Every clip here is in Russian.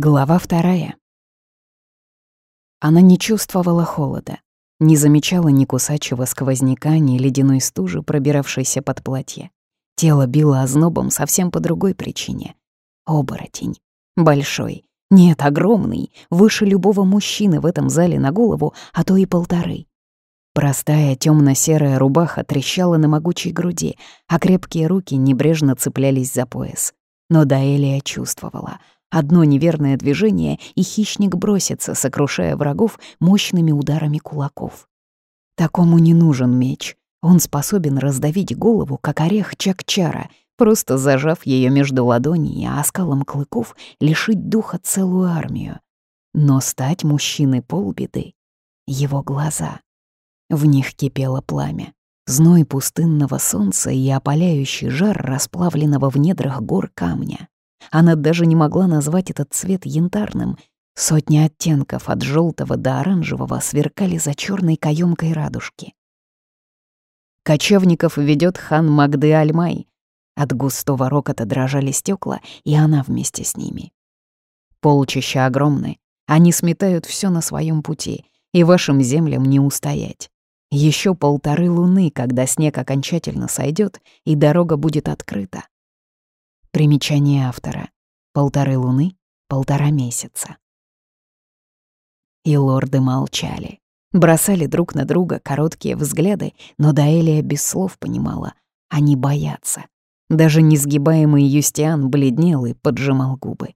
Глава вторая. Она не чувствовала холода, не замечала ни кусачего сквозняка, ни ледяной стужи, пробиравшейся под платье. Тело било ознобом совсем по другой причине. Оборотень. Большой. Нет, огромный. Выше любого мужчины в этом зале на голову, а то и полторы. Простая темно серая рубаха трещала на могучей груди, а крепкие руки небрежно цеплялись за пояс. Но Даэлия чувствовала — Одно неверное движение, и хищник бросится, сокрушая врагов мощными ударами кулаков. Такому не нужен меч. Он способен раздавить голову, как орех Чакчара, просто зажав ее между ладоней, а оскалом клыков лишить духа целую армию. Но стать мужчиной полбеды — его глаза. В них кипело пламя. Зной пустынного солнца и опаляющий жар расплавленного в недрах гор камня. Она даже не могла назвать этот цвет янтарным. Сотни оттенков от желтого до оранжевого сверкали за черной каемкой радужки. Кочевников ведет хан Магды Альмай. От густого рокота дрожали стекла, и она вместе с ними. Полчища огромны, они сметают все на своем пути, и вашим землям не устоять. Еще полторы луны, когда снег окончательно сойдет, и дорога будет открыта. Примечание автора. Полторы луны, полтора месяца. И лорды молчали. Бросали друг на друга короткие взгляды, но Даэлия без слов понимала — они боятся. Даже несгибаемый Юстиан бледнел и поджимал губы.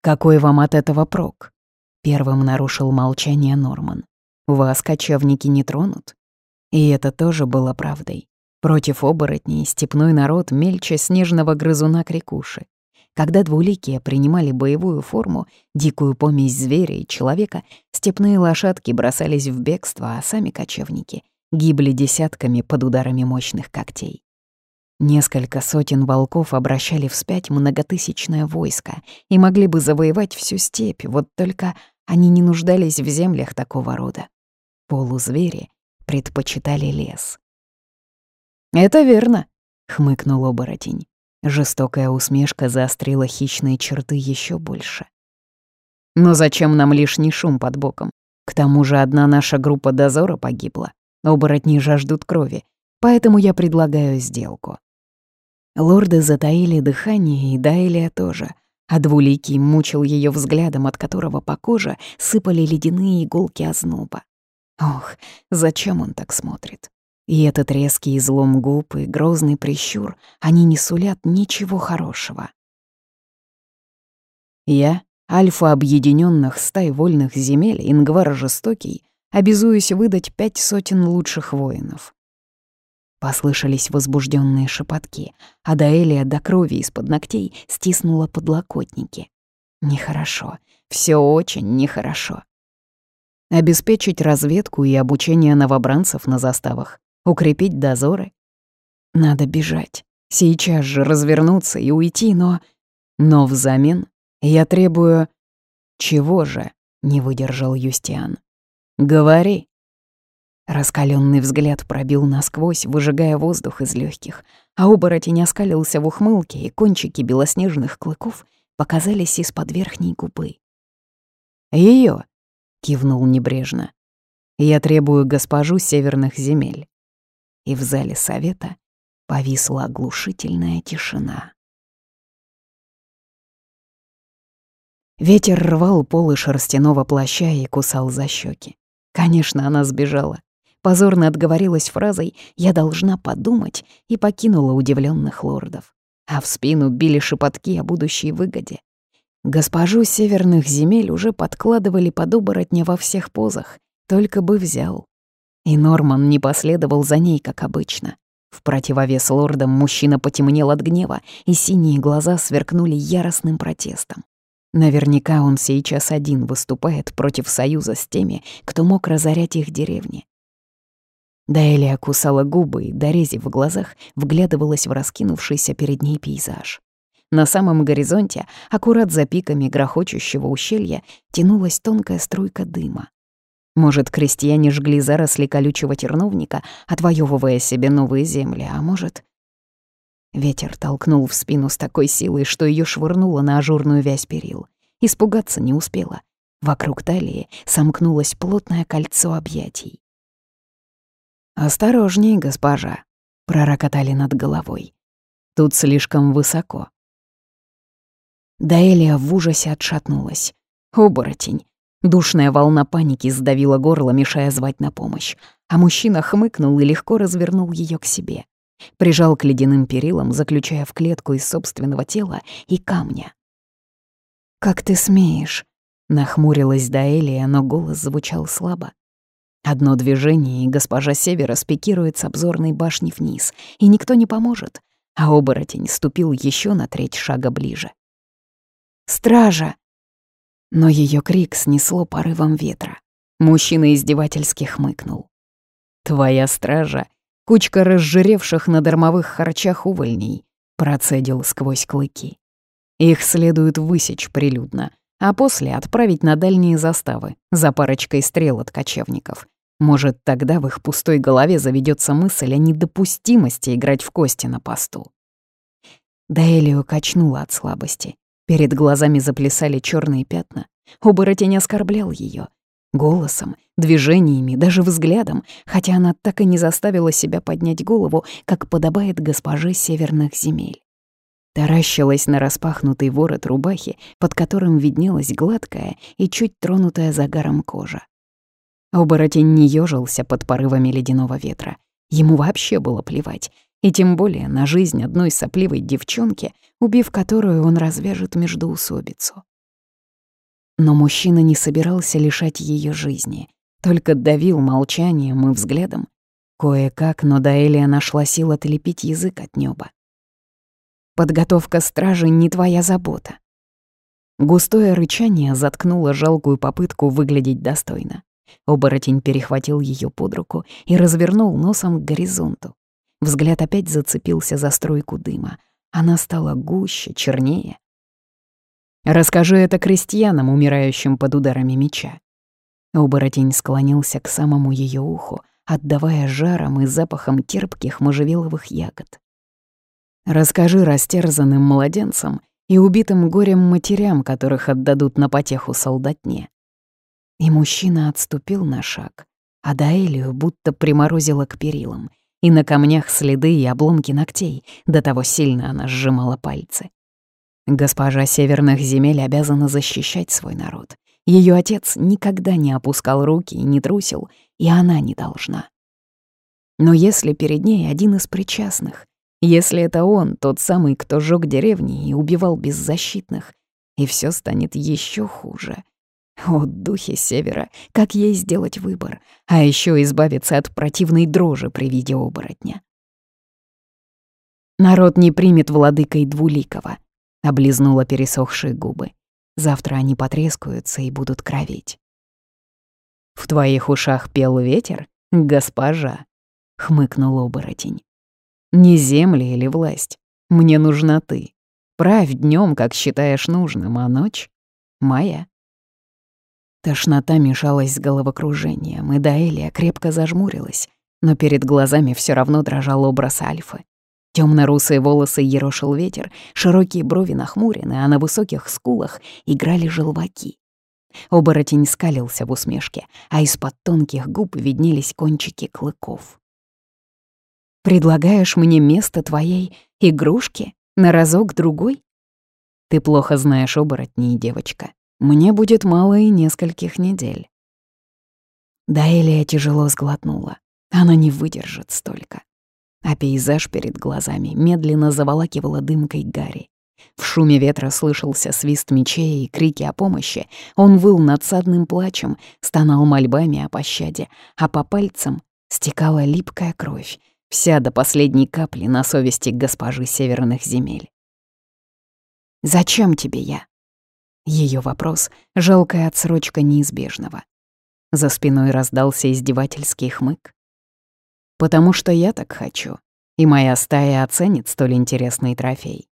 «Какой вам от этого прок?» — первым нарушил молчание Норман. «Вас кочевники не тронут?» И это тоже было правдой. Против оборотней степной народ мельче снежного грызуна крикуши. Когда двуликие принимали боевую форму, дикую помесь зверя и человека, степные лошадки бросались в бегство, а сами кочевники гибли десятками под ударами мощных когтей. Несколько сотен волков обращали вспять многотысячное войско и могли бы завоевать всю степь, вот только они не нуждались в землях такого рода. Полузвери предпочитали лес. «Это верно», — хмыкнул оборотень. Жестокая усмешка заострила хищные черты еще больше. «Но зачем нам лишний шум под боком? К тому же одна наша группа дозора погибла. Оборотни жаждут крови, поэтому я предлагаю сделку». Лорды затаили дыхание, и Дайлия тоже, а Двуликий мучил ее взглядом, от которого по коже сыпали ледяные иголки озноба. Ох, зачем он так смотрит? И этот резкий излом губ и грозный прищур, они не сулят ничего хорошего. Я, альфа объединенных стай вольных земель, Ингвар Жестокий, обязуюсь выдать пять сотен лучших воинов. Послышались возбужденные шепотки, а Даэлия до крови из-под ногтей стиснула подлокотники. Нехорошо, все очень нехорошо. Обеспечить разведку и обучение новобранцев на заставах, укрепить дозоры. Надо бежать, сейчас же развернуться и уйти, но... Но взамен я требую... Чего же? Не выдержал Юстиан. Говори. Раскаленный взгляд пробил насквозь, выжигая воздух из легких, а оборотень оскалился в ухмылке, и кончики белоснежных клыков показались из-под верхней губы. Ее, кивнул небрежно. «Я требую госпожу северных земель и в зале совета повисла оглушительная тишина. Ветер рвал полы шерстяного плаща и кусал за щеки. Конечно, она сбежала. Позорно отговорилась фразой «я должна подумать» и покинула удивленных лордов. А в спину били шепотки о будущей выгоде. Госпожу северных земель уже подкладывали под оборотня во всех позах, только бы взял. И Норман не последовал за ней, как обычно. В противовес лордам мужчина потемнел от гнева, и синие глаза сверкнули яростным протестом. Наверняка он сейчас один выступает против союза с теми, кто мог разорять их деревни. Даэлия кусала губы и, дорезив в глазах, вглядывалась в раскинувшийся перед ней пейзаж. На самом горизонте, аккурат за пиками грохочущего ущелья, тянулась тонкая струйка дыма. Может, крестьяне жгли заросли колючего терновника, отвоевывая себе новые земли, а может... Ветер толкнул в спину с такой силой, что ее швырнуло на ажурную вязь перил. испугаться не успела. Вокруг талии сомкнулось плотное кольцо объятий. «Осторожней, госпожа», — пророкотали над головой. «Тут слишком высоко». Даэлия в ужасе отшатнулась. Оборотень. Душная волна паники сдавила горло, мешая звать на помощь. А мужчина хмыкнул и легко развернул ее к себе. Прижал к ледяным перилам, заключая в клетку из собственного тела и камня. «Как ты смеешь?» — нахмурилась Даэлия, но голос звучал слабо. Одно движение, и госпожа Севера спикирует с обзорной башни вниз, и никто не поможет, а оборотень ступил еще на треть шага ближе. «Стража!» Но ее крик снесло порывом ветра. Мужчина издевательски хмыкнул. «Твоя стража — кучка разжиревших на дармовых харчах увольней», — процедил сквозь клыки. «Их следует высечь прилюдно, а после отправить на дальние заставы за парочкой стрел от кочевников. Может, тогда в их пустой голове заведется мысль о недопустимости играть в кости на посту. Даэлию качнула от слабости. Перед глазами заплясали черные пятна. Оборотень оскорблял ее Голосом, движениями, даже взглядом, хотя она так и не заставила себя поднять голову, как подобает госпоже северных земель. Таращилась на распахнутый ворот рубахи, под которым виднелась гладкая и чуть тронутая загаром кожа. Оборотень не ёжился под порывами ледяного ветра. Ему вообще было плевать. И тем более на жизнь одной сопливой девчонки, убив которую он развяжет междоусобицу. Но мужчина не собирался лишать ее жизни, только давил молчанием и взглядом. Кое-как, но Даэлия нашла сил отлепить язык от неба. «Подготовка стражи не твоя забота». Густое рычание заткнуло жалкую попытку выглядеть достойно. Оборотень перехватил ее под руку и развернул носом к горизонту. Взгляд опять зацепился за струйку дыма. Она стала гуще, чернее. «Расскажи это крестьянам, умирающим под ударами меча». Оборотень склонился к самому ее уху, отдавая жаром и запахом терпких можжевеловых ягод. «Расскажи растерзанным младенцам и убитым горем матерям, которых отдадут на потеху солдатне. И мужчина отступил на шаг, а Даэлию будто приморозило к перилам, и на камнях следы и обломки ногтей, до того сильно она сжимала пальцы. Госпожа северных земель обязана защищать свой народ. Ее отец никогда не опускал руки и не трусил, и она не должна. Но если перед ней один из причастных, если это он, тот самый, кто жёг деревни и убивал беззащитных, и все станет еще хуже — о, духи севера, как ей сделать выбор, а еще избавиться от противной дрожи при виде оборотня. Народ не примет владыкой Двуликова, облизнула пересохшие губы. Завтра они потрескаются и будут кровить. «В твоих ушах пел ветер, госпожа?» — хмыкнул оборотень. «Не земли или власть. Мне нужна ты. Правь днем, как считаешь нужным, а ночь — моя». Тошнота мешалась с головокружением, и Даэлия крепко зажмурилась, но перед глазами все равно дрожал образ Альфы. Темно-русые волосы ерошил ветер, широкие брови нахмурены, а на высоких скулах играли желваки. Оборотень скалился в усмешке, а из-под тонких губ виднелись кончики клыков. «Предлагаешь мне место твоей игрушки на разок-другой? Ты плохо знаешь оборотней, девочка. Мне будет мало и нескольких недель. Даэлия тяжело сглотнула. Она не выдержит столько. А пейзаж перед глазами медленно заволакивала дымкой Гарри. В шуме ветра слышался свист мечей и крики о помощи. Он выл надсадным плачем, стонал мольбами о пощаде, а по пальцам стекала липкая кровь, вся до последней капли на совести госпожи северных земель. «Зачем тебе я?» Ее вопрос — жалкая отсрочка неизбежного. За спиной раздался издевательский хмык. «Потому что я так хочу, и моя стая оценит столь интересный трофей».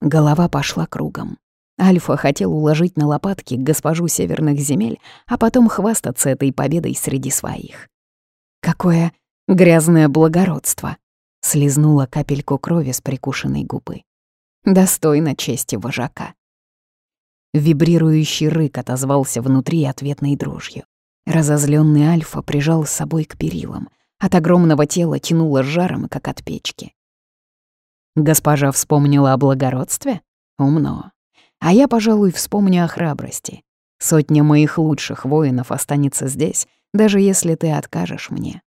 Голова пошла кругом. Альфа хотел уложить на лопатки госпожу северных земель, а потом хвастаться этой победой среди своих. «Какое грязное благородство!» — слезнула капельку крови с прикушенной губы. «Достойно чести вожака». Вибрирующий рык отозвался внутри ответной дрожью. Разозленный Альфа прижал с собой к перилам. От огромного тела тянуло жаром, как от печки. Госпожа вспомнила о благородстве? Умно. А я, пожалуй, вспомню о храбрости. Сотня моих лучших воинов останется здесь, даже если ты откажешь мне.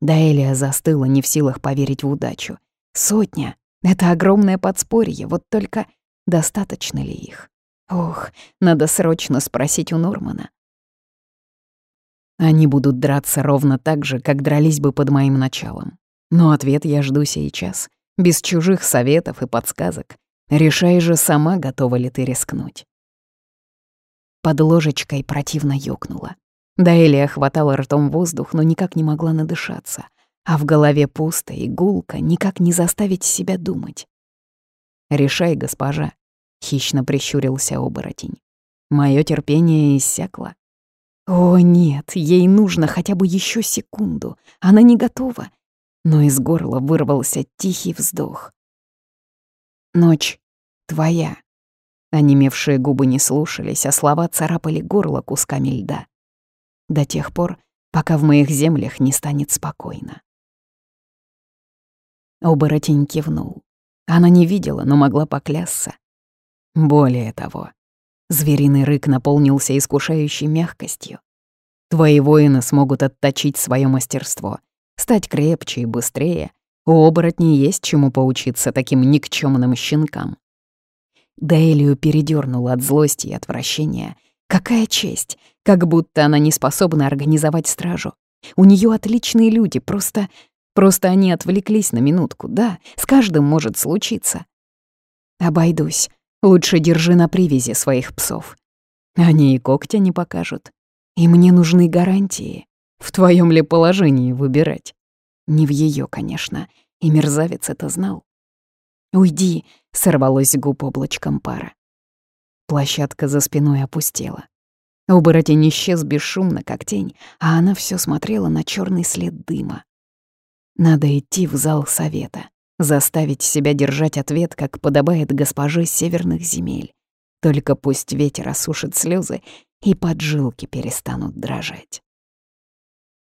Даэлия застыла, не в силах поверить в удачу. Сотня — это огромное подспорье, вот только достаточно ли их? Ох, надо срочно спросить у Нормана. Они будут драться ровно так же, как дрались бы под моим началом. Но ответ я жду сейчас, без чужих советов и подсказок. Решай же сама, готова ли ты рискнуть. Под ложечкой противно ёкнула. Даэлия хватала ртом воздух, но никак не могла надышаться, а в голове пусто и гулко, никак не заставить себя думать. «Решай, госпожа», — хищно прищурился оборотень. Моё терпение иссякло. О, нет, ей нужно хотя бы еще секунду. Она не готова. Но из горла вырвался тихий вздох. Ночь твоя. Онемевшие губы не слушались, а слова царапали горло кусками льда до тех пор, пока в моих землях не станет спокойно. Оборотень кивнул. Она не видела, но могла поклясться. Более того, звериный рык наполнился искушающей мягкостью. Твои воины смогут отточить свое мастерство, стать крепче и быстрее. У оборотней есть чему поучиться таким никчемным щенкам. Дейлию передернула от злости и отвращения, Какая честь! Как будто она не способна организовать стражу. У нее отличные люди, просто... Просто они отвлеклись на минутку, да, с каждым может случиться. Обойдусь. Лучше держи на привязи своих псов. Они и когтя не покажут. И мне нужны гарантии. В твоем ли положении выбирать? Не в ее, конечно. И мерзавец это знал. «Уйди!» — сорвалось губ облачком пара. Площадка за спиной опустела. Оборотень исчез бесшумно, как тень, а она все смотрела на черный след дыма. Надо идти в зал совета, заставить себя держать ответ, как подобает госпоже северных земель. Только пусть ветер осушит слезы, и поджилки перестанут дрожать.